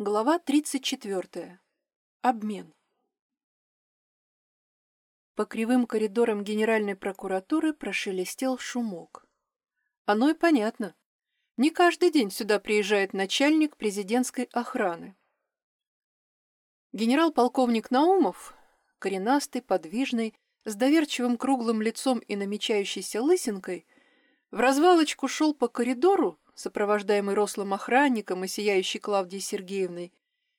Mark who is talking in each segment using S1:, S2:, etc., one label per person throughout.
S1: Глава 34. Обмен. По кривым коридорам Генеральной прокуратуры прошелестел шумок. Оно и понятно. Не каждый день сюда приезжает начальник президентской охраны. Генерал-полковник Наумов, коренастый, подвижный, с доверчивым круглым лицом и намечающейся лысинкой, в развалочку шел по коридору, сопровождаемый рослым охранником и сияющей Клавдией Сергеевной,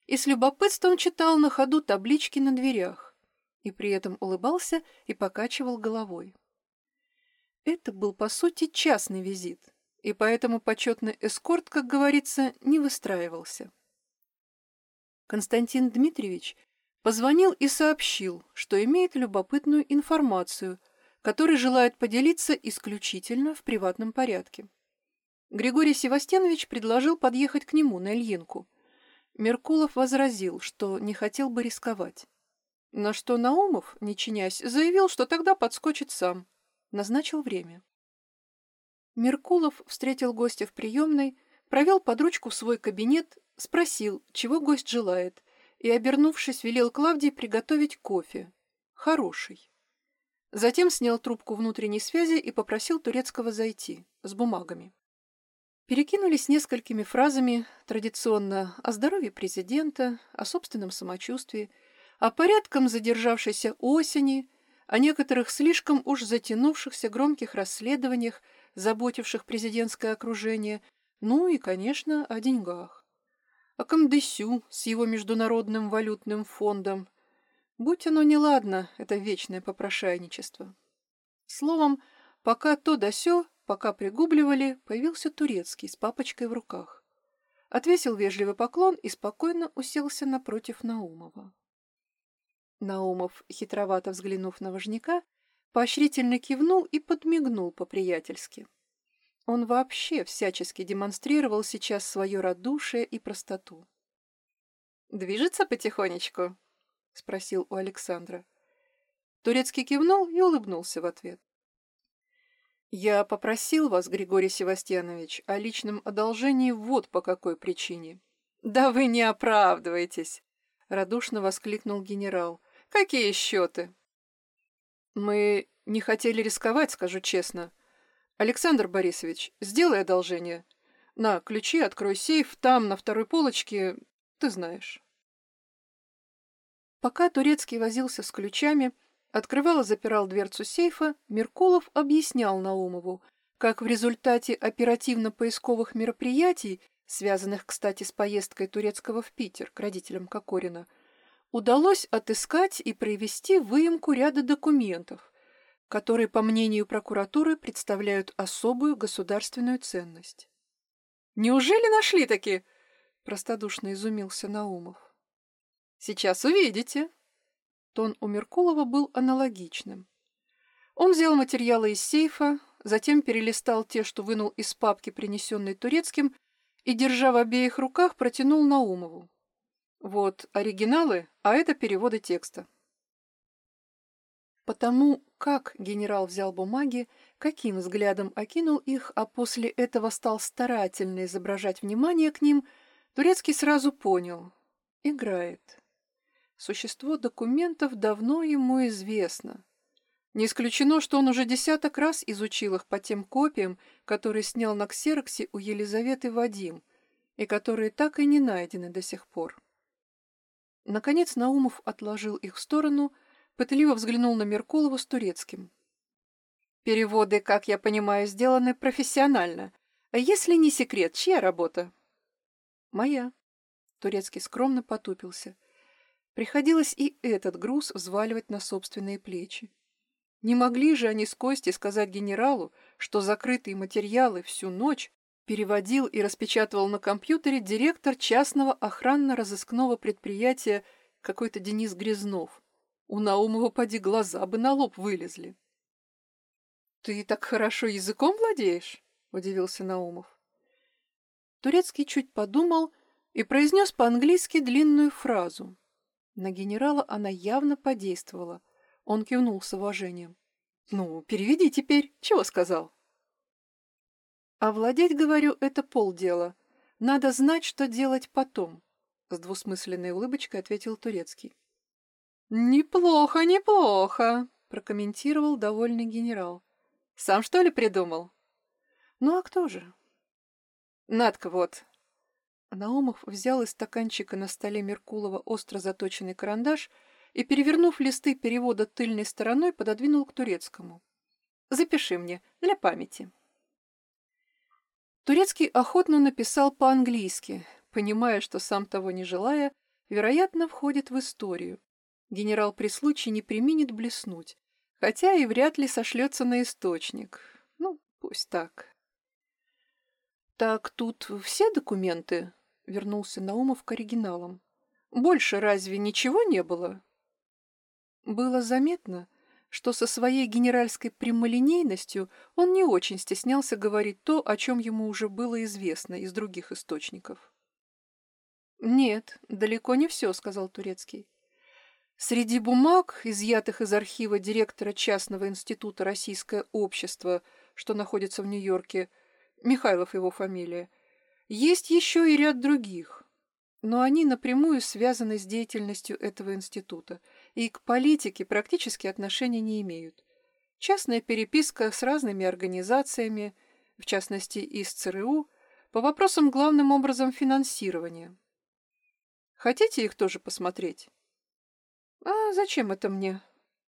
S1: и с любопытством читал на ходу таблички на дверях, и при этом улыбался и покачивал головой. Это был, по сути, частный визит, и поэтому почетный эскорт, как говорится, не выстраивался. Константин Дмитриевич позвонил и сообщил, что имеет любопытную информацию, которой желает поделиться исключительно в приватном порядке. Григорий Севастьянович предложил подъехать к нему на Ильинку. Меркулов возразил, что не хотел бы рисковать. На что Наумов, не чинясь, заявил, что тогда подскочит сам. Назначил время. Меркулов встретил гостя в приемной, провел под ручку в свой кабинет, спросил, чего гость желает, и, обернувшись, велел Клавдии приготовить кофе. Хороший. Затем снял трубку внутренней связи и попросил Турецкого зайти с бумагами. Перекинулись несколькими фразами традиционно о здоровье президента, о собственном самочувствии, о порядком задержавшейся осени, о некоторых слишком уж затянувшихся громких расследованиях, заботивших президентское окружение, ну и, конечно, о деньгах. О Камдесю с его международным валютным фондом. Будь оно неладно, это вечное попрошайничество. Словом, пока то да сё, Пока пригубливали, появился турецкий с папочкой в руках. Отвесил вежливый поклон и спокойно уселся напротив Наумова. Наумов, хитровато взглянув на вожняка, поощрительно кивнул и подмигнул по-приятельски. Он вообще всячески демонстрировал сейчас свое радушие и простоту. «Движется потихонечку?» — спросил у Александра. Турецкий кивнул и улыбнулся в ответ. «Я попросил вас, Григорий Севастьянович, о личном одолжении вот по какой причине». «Да вы не оправдываетесь!» — радушно воскликнул генерал. «Какие счеты?» «Мы не хотели рисковать, скажу честно. Александр Борисович, сделай одолжение. На, ключи, открой сейф, там, на второй полочке, ты знаешь». Пока Турецкий возился с ключами, Открывал и запирал дверцу сейфа, Меркулов объяснял Наумову, как в результате оперативно-поисковых мероприятий, связанных, кстати, с поездкой Турецкого в Питер к родителям Кокорина, удалось отыскать и провести выемку ряда документов, которые, по мнению прокуратуры, представляют особую государственную ценность. «Неужели нашли таки?» – простодушно изумился Наумов. «Сейчас увидите», Тон у Меркулова был аналогичным. Он взял материалы из сейфа, затем перелистал те, что вынул из папки, принесенной турецким, и, держа в обеих руках, протянул Наумову. Вот оригиналы, а это переводы текста. Потому как генерал взял бумаги, каким взглядом окинул их, а после этого стал старательно изображать внимание к ним, Турецкий сразу понял — играет. Существо документов давно ему известно. Не исключено, что он уже десяток раз изучил их по тем копиям, которые снял на ксероксе у Елизаветы Вадим, и которые так и не найдены до сих пор. Наконец Наумов отложил их в сторону, пытливо взглянул на Меркулова с турецким. «Переводы, как я понимаю, сделаны профессионально. А если не секрет, чья работа?» «Моя». Турецкий скромно потупился – Приходилось и этот груз взваливать на собственные плечи. Не могли же они с Костей сказать генералу, что закрытые материалы всю ночь переводил и распечатывал на компьютере директор частного охранно-розыскного предприятия какой-то Денис Грязнов. У Наумова поди глаза бы на лоб вылезли. «Ты так хорошо языком владеешь?» — удивился Наумов. Турецкий чуть подумал и произнес по-английски длинную фразу. На генерала она явно подействовала. Он кивнул с уважением. «Ну, переведи теперь. Чего сказал?» «Овладеть, говорю, это полдела. Надо знать, что делать потом. — с двусмысленной улыбочкой ответил Турецкий. «Неплохо, неплохо», — прокомментировал довольный генерал. «Сам что ли придумал?» «Ну а кто же?» «Надка вот». Наумов взял из стаканчика на столе Меркулова остро заточенный карандаш и, перевернув листы перевода тыльной стороной, пододвинул к турецкому. «Запиши мне, для памяти». Турецкий охотно написал по-английски, понимая, что сам того не желая, вероятно, входит в историю. Генерал при случае не применит блеснуть, хотя и вряд ли сошлется на источник. Ну, пусть так. «Так тут все документы?» — вернулся Наумов к оригиналам. «Больше разве ничего не было?» Было заметно, что со своей генеральской прямолинейностью он не очень стеснялся говорить то, о чем ему уже было известно из других источников. «Нет, далеко не все», — сказал Турецкий. Среди бумаг, изъятых из архива директора частного института «Российское общество», что находится в Нью-Йорке, Михайлов его фамилия, есть еще и ряд других, но они напрямую связаны с деятельностью этого института и к политике практически отношения не имеют. Частная переписка с разными организациями, в частности из ЦРУ, по вопросам главным образом финансирования. Хотите их тоже посмотреть? А зачем это мне?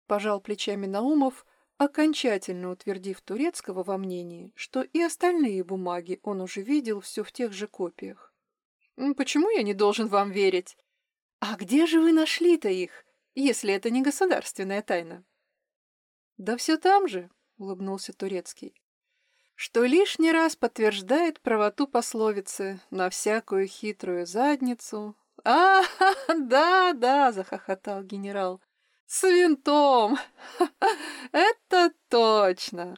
S1: Пожал плечами Наумов, окончательно утвердив Турецкого во мнении, что и остальные бумаги он уже видел все в тех же копиях. «Почему я не должен вам верить?» «А где же вы нашли-то их, если это не государственная тайна?» «Да все там же», — улыбнулся Турецкий, «что лишний раз подтверждает правоту пословицы «на всякую хитрую задницу». «А, да, да», — захохотал генерал, «с винтом! Это точно!»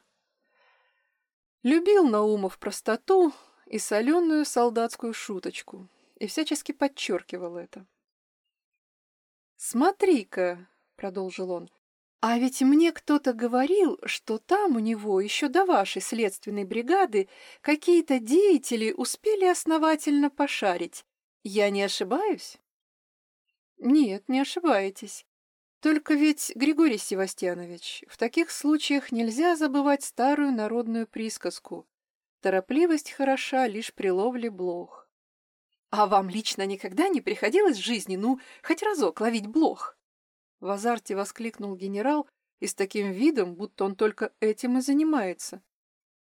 S1: Любил Наумов простоту, и соленую солдатскую шуточку, и всячески подчеркивал это. «Смотри-ка», — продолжил он, — «а ведь мне кто-то говорил, что там у него еще до вашей следственной бригады какие-то деятели успели основательно пошарить. Я не ошибаюсь?» «Нет, не ошибаетесь. Только ведь, Григорий Севастьянович, в таких случаях нельзя забывать старую народную присказку Торопливость хороша лишь при ловле блох. А вам лично никогда не приходилось в жизни, ну, хоть разок ловить блох? В азарте воскликнул генерал и с таким видом, будто он только этим и занимается.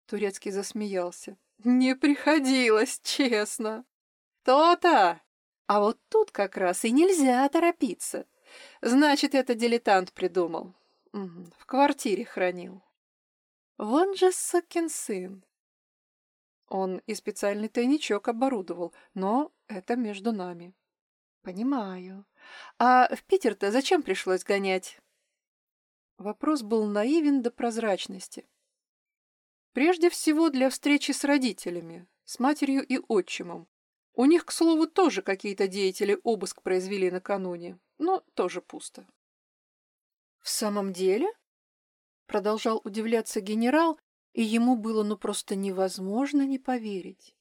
S1: Турецкий засмеялся. Не приходилось, честно. То-то! А вот тут как раз и нельзя торопиться. Значит, это дилетант придумал. В квартире хранил. Вон же сукин сын. Он и специальный тайничок оборудовал, но это между нами. Понимаю. А в Питер-то зачем пришлось гонять? Вопрос был наивен до прозрачности. Прежде всего для встречи с родителями, с матерью и отчимом. У них, к слову, тоже какие-то деятели обыск произвели накануне, но тоже пусто. «В самом деле?» Продолжал удивляться генерал, и ему было ну просто невозможно не поверить.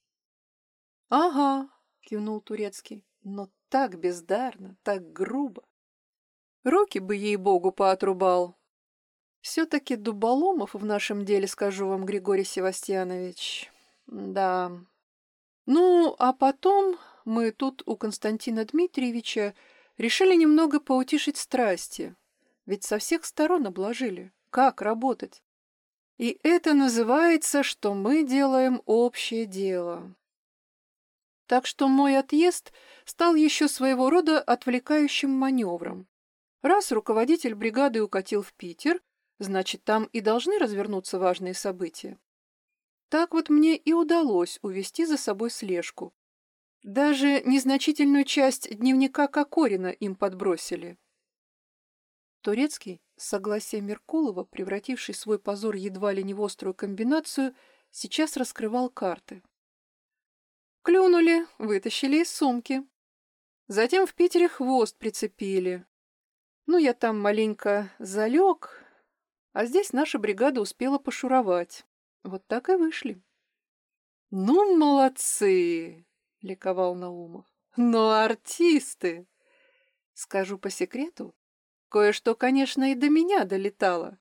S1: «Ага», — кивнул Турецкий, — «но так бездарно, так грубо. Руки бы ей-богу поотрубал. Все-таки дуболомов в нашем деле, скажу вам, Григорий Севастьянович. Да. Ну, а потом мы тут у Константина Дмитриевича решили немного поутишить страсти, ведь со всех сторон обложили. Как работать? И это называется, что мы делаем общее дело. Так что мой отъезд стал еще своего рода отвлекающим маневром. Раз руководитель бригады укатил в Питер, значит, там и должны развернуться важные события. Так вот мне и удалось увести за собой слежку. Даже незначительную часть дневника Кокорина им подбросили. Турецкий, с Меркулова, превративший свой позор едва ли не в острую комбинацию, сейчас раскрывал карты. Клюнули, вытащили из сумки. Затем в Питере хвост прицепили. Ну, я там маленько залег, а здесь наша бригада успела пошуровать. Вот так и вышли. «Ну, молодцы!» — ликовал Наумов. Ну, артисты! Скажу по секрету, кое-что, конечно, и до меня долетало.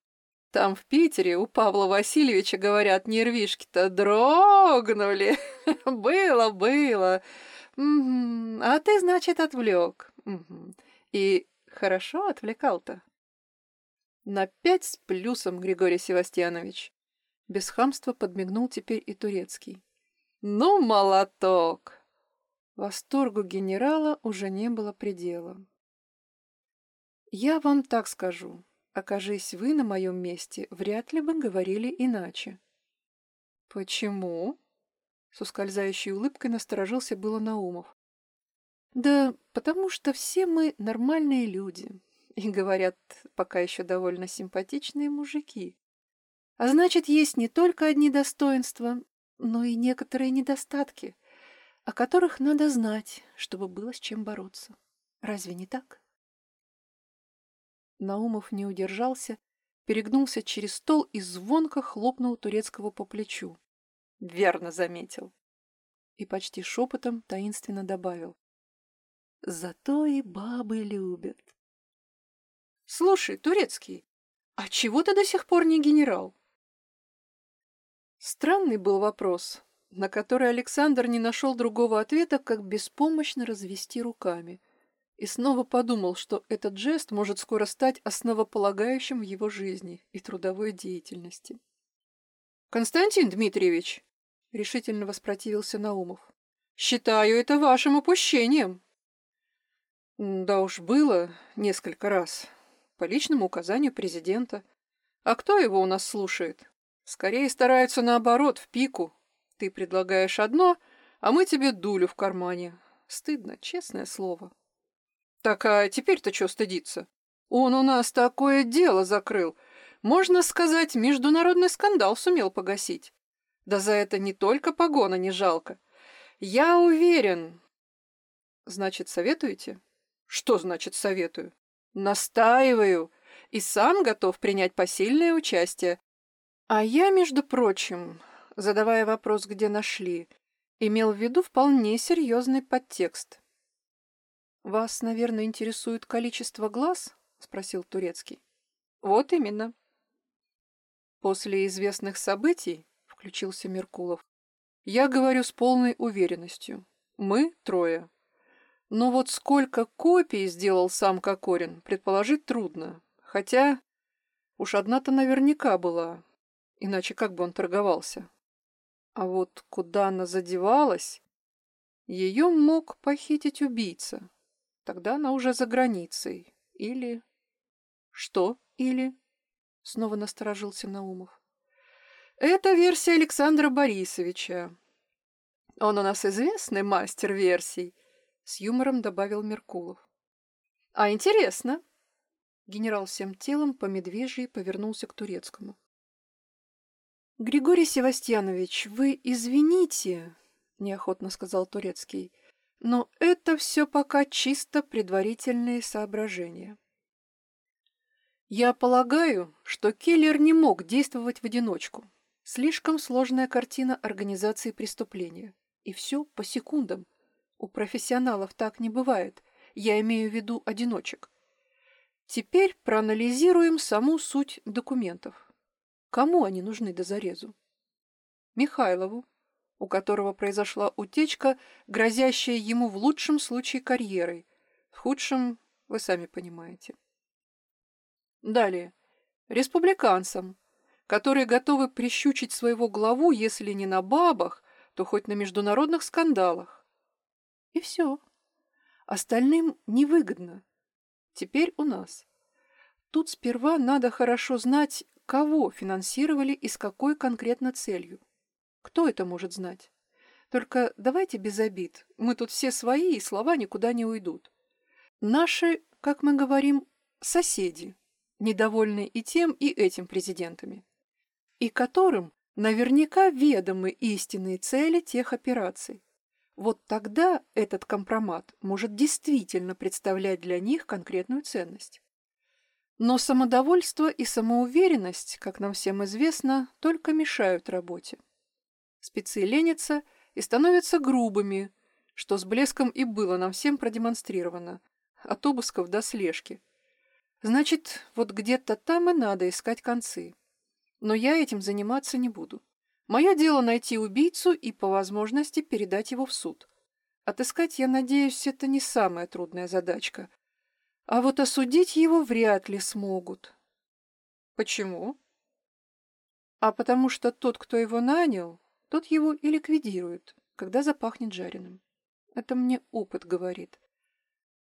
S1: Там, в Питере, у Павла Васильевича, говорят, нервишки-то дрогнули. Было, было. А ты, значит, отвлек. И хорошо отвлекал-то. На пять с плюсом, Григорий Севастьянович. Без хамства подмигнул теперь и турецкий. Ну, молоток! Восторгу генерала уже не было предела. Я вам так скажу. Окажись вы на моем месте, вряд ли бы говорили иначе. Почему? С ускользающей улыбкой насторожился было Наумов. Да потому что все мы нормальные люди. И, говорят, пока еще довольно симпатичные мужики. А значит, есть не только одни достоинства, но и некоторые недостатки, о которых надо знать, чтобы было с чем бороться. Разве не так? Наумов не удержался, перегнулся через стол и звонко хлопнул турецкого по плечу. Верно заметил. И почти шепотом таинственно добавил. Зато и бабы любят. Слушай, турецкий, а чего ты до сих пор не генерал? Странный был вопрос, на который Александр не нашел другого ответа, как беспомощно развести руками и снова подумал, что этот жест может скоро стать основополагающим в его жизни и трудовой деятельности. «Константин Дмитриевич!» — решительно воспротивился Наумов. «Считаю это вашим упущением!» «Да уж было несколько раз. По личному указанию президента. А кто его у нас слушает? Скорее стараются наоборот, в пику. Ты предлагаешь одно, а мы тебе дулю в кармане. Стыдно, честное слово». Так а теперь-то что стыдиться? Он у нас такое дело закрыл. Можно сказать, международный скандал сумел погасить. Да за это не только погона не жалко. Я уверен. Значит, советуете? Что значит советую? Настаиваю. И сам готов принять посильное участие. А я, между прочим, задавая вопрос, где нашли, имел в виду вполне серьезный подтекст. «Вас, наверное, интересует количество глаз?» — спросил Турецкий. «Вот именно». «После известных событий», — включился Меркулов, — «я говорю с полной уверенностью. Мы трое. Но вот сколько копий сделал сам Кокорин, предположить трудно. Хотя уж одна-то наверняка была, иначе как бы он торговался. А вот куда она задевалась, ее мог похитить убийца». Тогда она уже за границей. Или... Что или? Снова насторожился Наумов. Это версия Александра Борисовича. Он у нас известный мастер версий, с юмором добавил Меркулов. А интересно. Генерал всем телом по медвежьи повернулся к турецкому. Григорий Севастьянович, вы извините, неохотно сказал турецкий. Но это все пока чисто предварительные соображения. Я полагаю, что киллер не мог действовать в одиночку. Слишком сложная картина организации преступления. И все по секундам. У профессионалов так не бывает. Я имею в виду одиночек. Теперь проанализируем саму суть документов. Кому они нужны до зарезу? Михайлову, у которого произошла утечка, грозящая ему в лучшем случае карьерой, в худшем вы сами понимаете. Далее. Республиканцам, которые готовы прищучить своего главу, если не на бабах, то хоть на международных скандалах. И все. Остальным невыгодно. Теперь у нас. Тут сперва надо хорошо знать, кого финансировали и с какой конкретно целью. Кто это может знать? Только давайте без обид. Мы тут все свои, и слова никуда не уйдут. Наши, как мы говорим, соседи, недовольны и тем, и этим президентами, и которым наверняка ведомы истинные цели тех операций. Вот тогда этот компромат может действительно представлять для них конкретную ценность. Но самодовольство и самоуверенность, как нам всем известно, только мешают работе. Спецы ленятся и становятся грубыми, что с блеском и было нам всем продемонстрировано. От обысков до слежки. Значит, вот где-то там и надо искать концы. Но я этим заниматься не буду. Мое дело найти убийцу и, по возможности, передать его в суд. Отыскать, я надеюсь, это не самая трудная задачка. А вот осудить его вряд ли смогут. Почему? А потому что тот, кто его нанял, тот его и ликвидирует, когда запахнет жареным. Это мне опыт говорит.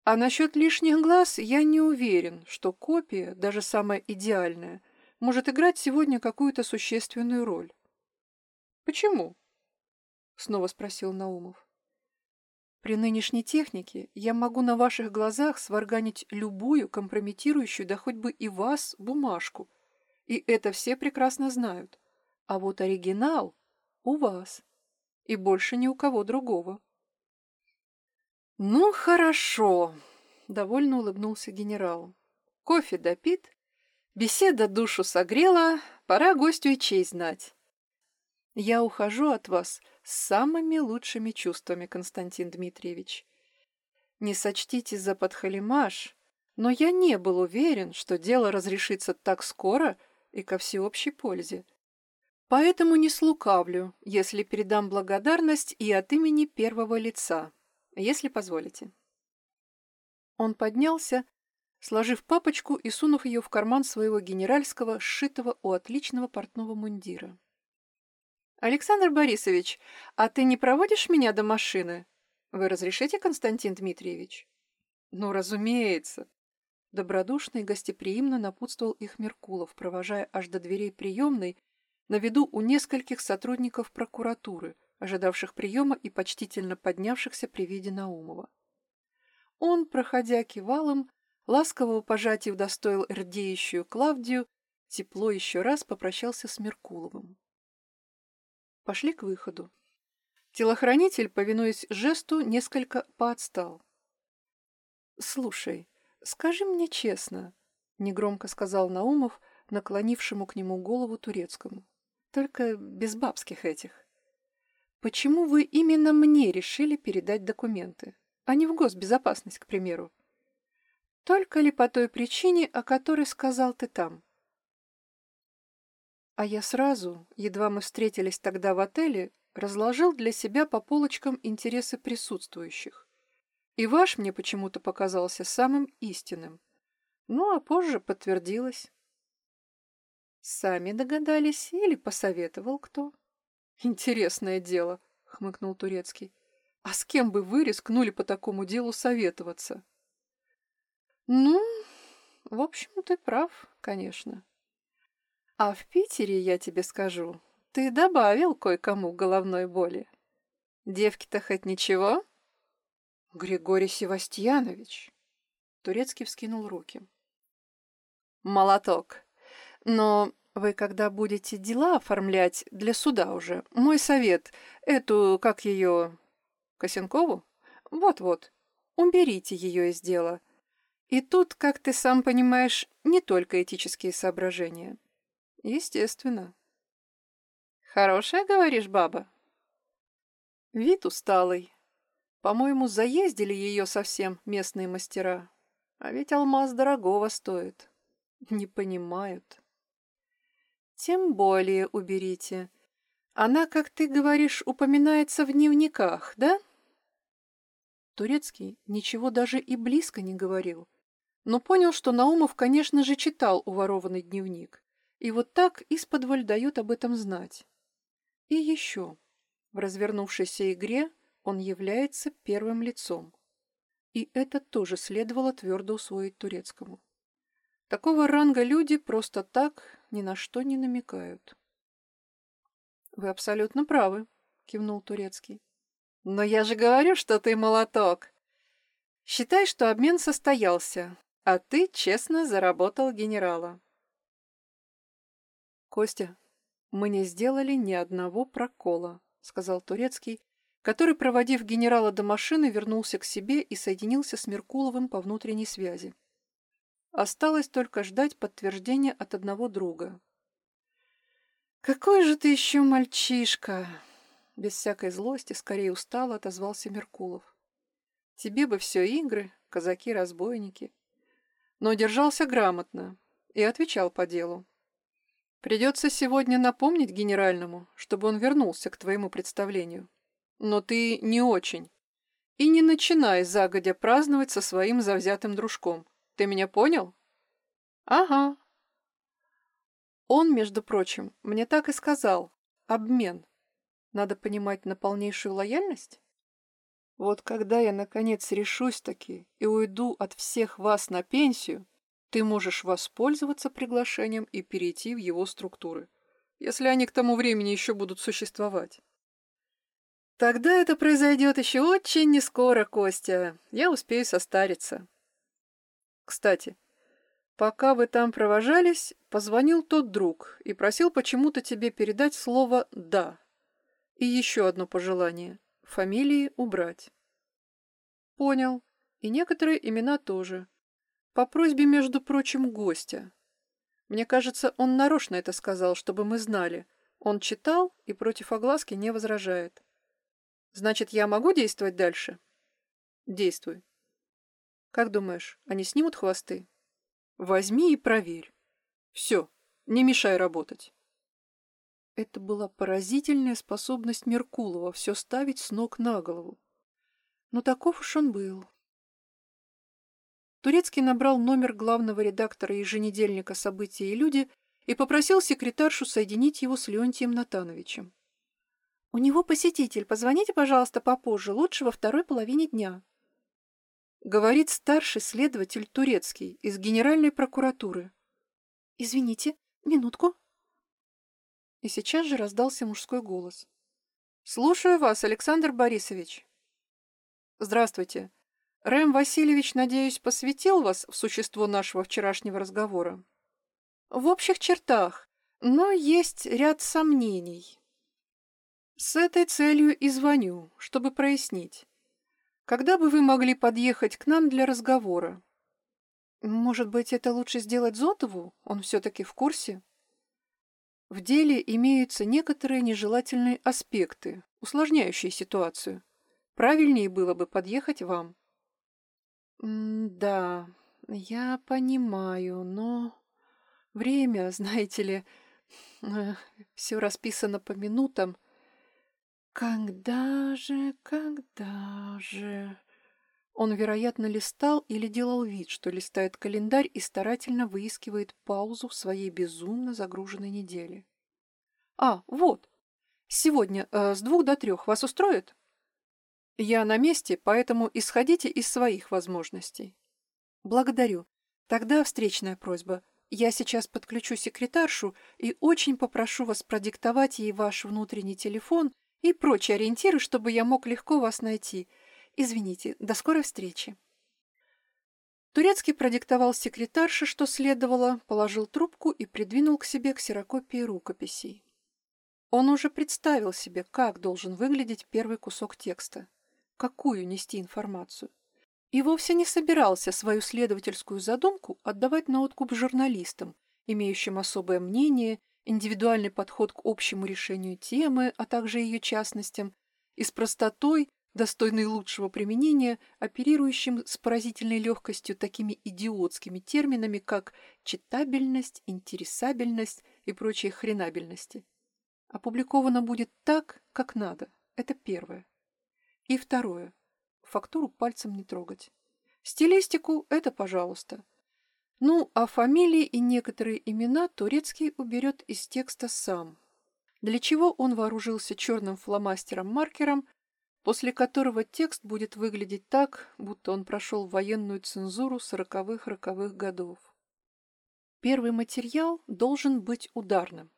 S1: А насчет лишних глаз я не уверен, что копия, даже самая идеальная, может играть сегодня какую-то существенную роль. «Почему?» — снова спросил Наумов. «При нынешней технике я могу на ваших глазах сварганить любую компрометирующую, да хоть бы и вас, бумажку, и это все прекрасно знают. А вот оригинал у вас, и больше ни у кого другого». «Ну, хорошо», — довольно улыбнулся генерал. «Кофе допит, беседа душу согрела, пора гостю и честь знать». «Я ухожу от вас с самыми лучшими чувствами, Константин Дмитриевич. Не сочтите за подхалимаш, но я не был уверен, что дело разрешится так скоро и ко всеобщей пользе. Поэтому не слукавлю, если передам благодарность и от имени первого лица» если позволите». Он поднялся, сложив папочку и сунув ее в карман своего генеральского, сшитого у отличного портного мундира. «Александр Борисович, а ты не проводишь меня до машины? Вы разрешите, Константин Дмитриевич?» «Ну, разумеется!» Добродушно и гостеприимно напутствовал их Меркулов, провожая аж до дверей приемной, на виду у нескольких сотрудников прокуратуры – ожидавших приема и почтительно поднявшихся при виде Наумова. Он, проходя кивалом, ласкового пожатия удостоил рдеющую Клавдию, тепло еще раз попрощался с Меркуловым. Пошли к выходу. Телохранитель, повинуясь жесту, несколько поотстал. «Слушай, скажи мне честно», — негромко сказал Наумов, наклонившему к нему голову турецкому. «Только без бабских этих. Почему вы именно мне решили передать документы, а не в госбезопасность, к примеру? Только ли по той причине, о которой сказал ты там? А я сразу, едва мы встретились тогда в отеле, разложил для себя по полочкам интересы присутствующих. И ваш мне почему-то показался самым истинным. Ну, а позже подтвердилось. Сами догадались или посоветовал кто? «Интересное дело», — хмыкнул Турецкий. «А с кем бы вы рискнули по такому делу советоваться?» «Ну, в общем, ты прав, конечно. А в Питере, я тебе скажу, ты добавил кое-кому головной боли. Девки-то хоть ничего?» «Григорий Севастьянович!» Турецкий вскинул руки. «Молоток. Но вы когда будете дела оформлять для суда уже, мой совет, эту, как ее, Косенкову? Вот-вот, уберите ее из дела. И тут, как ты сам понимаешь, не только этические соображения. Естественно. Хорошая, говоришь, баба? Вид усталый. По-моему, заездили ее совсем местные мастера. А ведь алмаз дорогого стоит. Не понимают. Тем более уберите. Она, как ты говоришь, упоминается в дневниках, да? Турецкий ничего даже и близко не говорил, но понял, что Наумов, конечно же, читал уворованный дневник, и вот так из-под дает об этом знать. И еще. В развернувшейся игре он является первым лицом. И это тоже следовало твердо усвоить турецкому. Такого ранга люди просто так ни на что не намекают. «Вы абсолютно правы», — кивнул Турецкий. «Но я же говорю, что ты молоток. Считай, что обмен состоялся, а ты честно заработал генерала». «Костя, мы не сделали ни одного прокола», — сказал Турецкий, который, проводив генерала до машины, вернулся к себе и соединился с Меркуловым по внутренней связи. Осталось только ждать подтверждения от одного друга. «Какой же ты еще мальчишка!» Без всякой злости, скорее устало, отозвался Меркулов. Тебе бы все игры, казаки-разбойники. Но держался грамотно и отвечал по делу. Придется сегодня напомнить генеральному, чтобы он вернулся к твоему представлению. Но ты не очень. И не начинай загодя праздновать со своим завзятым дружком. Ты меня понял? Ага. Он, между прочим, мне так и сказал. Обмен. Надо понимать на полнейшую лояльность? Вот когда я, наконец, решусь таки и уйду от всех вас на пенсию, ты можешь воспользоваться приглашением и перейти в его структуры, если они к тому времени еще будут существовать. Тогда это произойдет еще очень нескоро, Костя. Я успею состариться. Кстати, пока вы там провожались, позвонил тот друг и просил почему-то тебе передать слово «да». И еще одно пожелание. Фамилии убрать. Понял. И некоторые имена тоже. По просьбе, между прочим, гостя. Мне кажется, он нарочно это сказал, чтобы мы знали. Он читал и против огласки не возражает. Значит, я могу действовать дальше? Действуй. Как думаешь, они снимут хвосты? Возьми и проверь. Все, не мешай работать. Это была поразительная способность Меркулова все ставить с ног на голову. Но таков уж он был. Турецкий набрал номер главного редактора еженедельника «События и люди» и попросил секретаршу соединить его с Леонтием Натановичем. «У него посетитель. Позвоните, пожалуйста, попозже, лучше во второй половине дня». Говорит старший следователь Турецкий из Генеральной прокуратуры. «Извините, минутку». И сейчас же раздался мужской голос. «Слушаю вас, Александр Борисович». «Здравствуйте. Рэм Васильевич, надеюсь, посвятил вас в существо нашего вчерашнего разговора?» «В общих чертах, но есть ряд сомнений». С этой целью и звоню, чтобы прояснить. Когда бы вы могли подъехать к нам для разговора? Может быть, это лучше сделать Зотову? Он все-таки в курсе? В деле имеются некоторые нежелательные аспекты, усложняющие ситуацию. Правильнее было бы подъехать вам. «Да, я понимаю, но время, знаете ли, э, все расписано по минутам. Когда же, когда же...» Он, вероятно, листал или делал вид, что листает календарь и старательно выискивает паузу в своей безумно загруженной неделе. «А, вот. Сегодня э, с двух до трех вас устроит?» «Я на месте, поэтому исходите из своих возможностей». «Благодарю. Тогда встречная просьба. Я сейчас подключу секретаршу и очень попрошу вас продиктовать ей ваш внутренний телефон и прочие ориентиры, чтобы я мог легко вас найти. Извините, до скорой встречи. Турецкий продиктовал секретарше, что следовало, положил трубку и придвинул к себе ксерокопии рукописей. Он уже представил себе, как должен выглядеть первый кусок текста, какую нести информацию. И вовсе не собирался свою следовательскую задумку отдавать на откуп журналистам, имеющим особое мнение индивидуальный подход к общему решению темы, а также ее частностям, и с простотой, достойной лучшего применения, оперирующим с поразительной легкостью такими идиотскими терминами, как читабельность, интересабельность и прочие хренабельности. Опубликовано будет так, как надо. Это первое. И второе. Фактуру пальцем не трогать. Стилистику – это пожалуйста. Ну, а фамилии и некоторые имена Турецкий уберет из текста сам. Для чего он вооружился черным фломастером-маркером, после которого текст будет выглядеть так, будто он прошел военную цензуру сороковых-роковых годов. Первый материал должен быть ударным,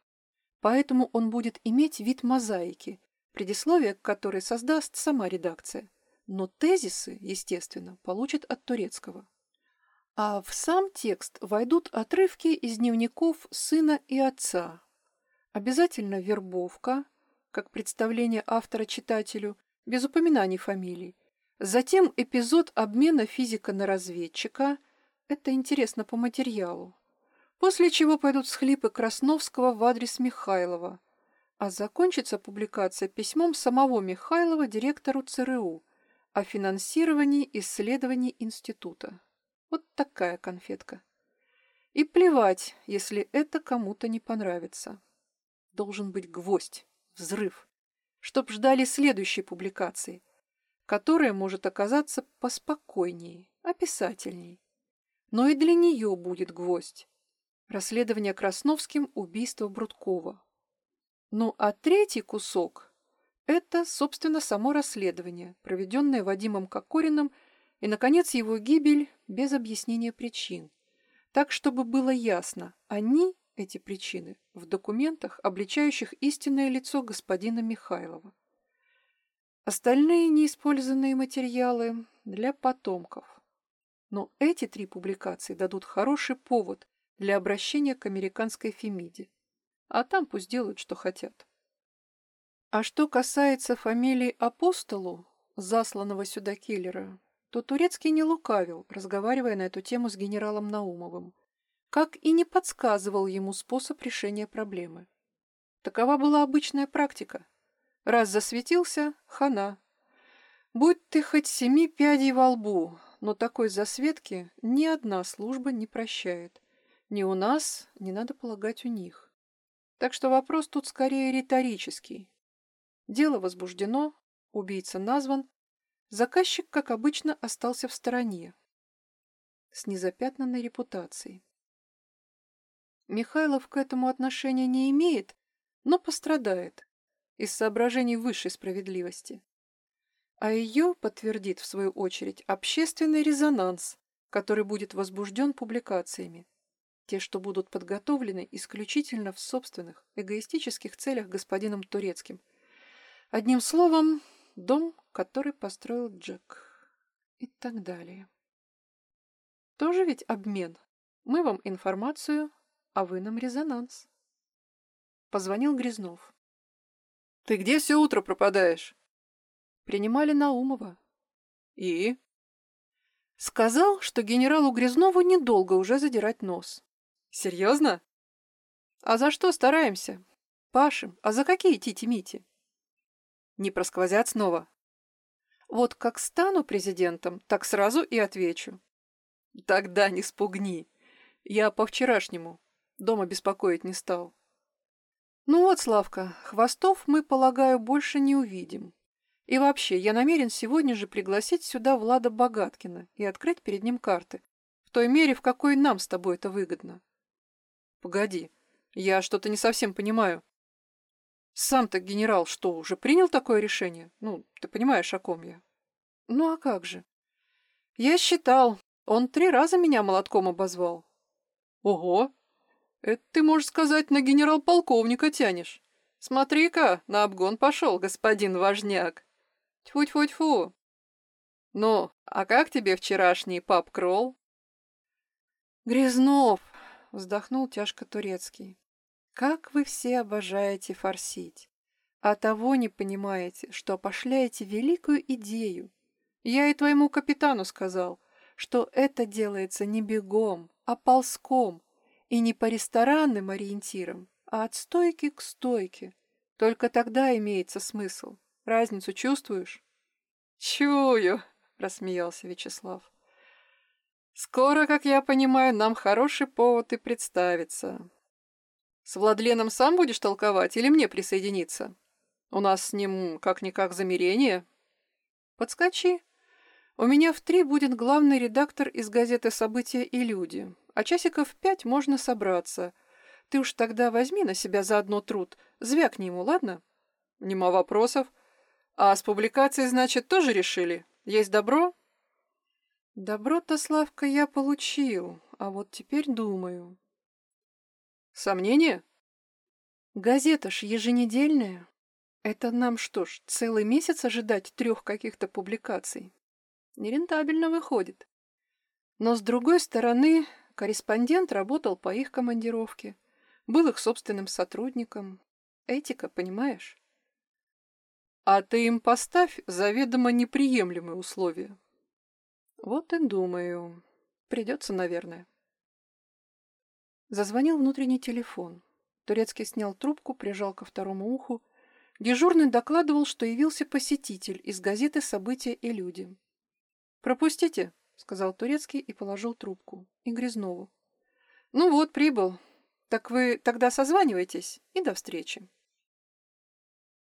S1: поэтому он будет иметь вид мозаики, предисловие к которой создаст сама редакция, но тезисы, естественно, получат от турецкого. А в сам текст войдут отрывки из дневников сына и отца. Обязательно вербовка, как представление автора читателю, без упоминаний фамилий. Затем эпизод обмена физика на разведчика. Это интересно по материалу. После чего пойдут схлипы Красновского в адрес Михайлова. А закончится публикация письмом самого Михайлова директору ЦРУ, о финансировании исследований института. Вот такая конфетка. И плевать, если это кому-то не понравится. Должен быть гвоздь, взрыв, чтоб ждали следующей публикации, которая может оказаться поспокойнее, описательней. Но и для нее будет гвоздь. Расследование Красновским убийства Брудкова. Ну а третий кусок – это, собственно, само расследование, проведенное Вадимом Кокориным, и, наконец, его гибель без объяснения причин – так, чтобы было ясно, они, эти причины, в документах, обличающих истинное лицо господина Михайлова. Остальные неиспользованные материалы для потомков. Но эти три публикации дадут хороший повод для обращения к американской Фемиде. А там пусть делают, что хотят. А что касается фамилии Апостолу, засланного сюда киллера, то Турецкий не лукавил, разговаривая на эту тему с генералом Наумовым, как и не подсказывал ему способ решения проблемы. Такова была обычная практика. Раз засветился — хана. Будь ты хоть семи пядей во лбу, но такой засветки ни одна служба не прощает. Ни у нас, не надо полагать у них. Так что вопрос тут скорее риторический. Дело возбуждено, убийца назван, Заказчик, как обычно, остался в стороне, с незапятнанной репутацией. Михайлов к этому отношения не имеет, но пострадает из соображений высшей справедливости. А ее подтвердит, в свою очередь, общественный резонанс, который будет возбужден публикациями. Те, что будут подготовлены исключительно в собственных эгоистических целях господином Турецким. Одним словом, дом, который построил Джек. И так далее. Тоже ведь обмен. Мы вам информацию, а вы нам резонанс. Позвонил Грязнов. Ты где все утро пропадаешь? Принимали Наумова. И? Сказал, что генералу Грязнову недолго уже задирать нос. Серьезно? А за что стараемся? Пашем. А за какие тити-мити? Не просквозят снова? Вот как стану президентом, так сразу и отвечу. Тогда не спугни. Я по-вчерашнему. Дома беспокоить не стал. Ну вот, Славка, хвостов мы, полагаю, больше не увидим. И вообще, я намерен сегодня же пригласить сюда Влада Богаткина и открыть перед ним карты. В той мере, в какой нам с тобой это выгодно. Погоди, я что-то не совсем понимаю. Сам-то генерал что, уже принял такое решение? Ну, ты понимаешь, о ком я. Ну, а как же? Я считал, он три раза меня молотком обозвал. Ого! Это ты, можешь сказать, на генерал-полковника тянешь. Смотри-ка, на обгон пошел, господин важняк. Тьфу-тьфу-тьфу. Ну, а как тебе вчерашний пап-кролл? Грязнов, вздохнул тяжко турецкий. Как вы все обожаете форсить. А того не понимаете, что опошляете великую идею. Я и твоему капитану сказал, что это делается не бегом, а ползком, и не по ресторанным ориентирам, а от стойки к стойке. Только тогда имеется смысл. Разницу чувствуешь? Чую, рассмеялся Вячеслав. Скоро, как я понимаю, нам хороший повод и представится. С Владленом сам будешь толковать или мне присоединиться? У нас с ним как-никак замерение. Подскочи. У меня в три будет главный редактор из газеты «События и люди», а часиков в пять можно собраться. Ты уж тогда возьми на себя заодно труд, звякни ему, ладно? Нема вопросов. А с публикацией, значит, тоже решили? Есть добро? Добро-то, Славка, я получил, а вот теперь думаю. Сомнения? Газета ж еженедельная. Это нам что ж, целый месяц ожидать трех каких-то публикаций? Нерентабельно выходит. Но с другой стороны, корреспондент работал по их командировке, был их собственным сотрудником. Этика, понимаешь? А ты им поставь заведомо неприемлемые условия. Вот и думаю. Придется, наверное. Зазвонил внутренний телефон. Турецкий снял трубку, прижал ко второму уху. Дежурный докладывал, что явился посетитель из газеты «События и люди». «Пропустите», — сказал Турецкий и положил трубку. И Грязнову. «Ну вот, прибыл. Так вы тогда созванивайтесь и до встречи».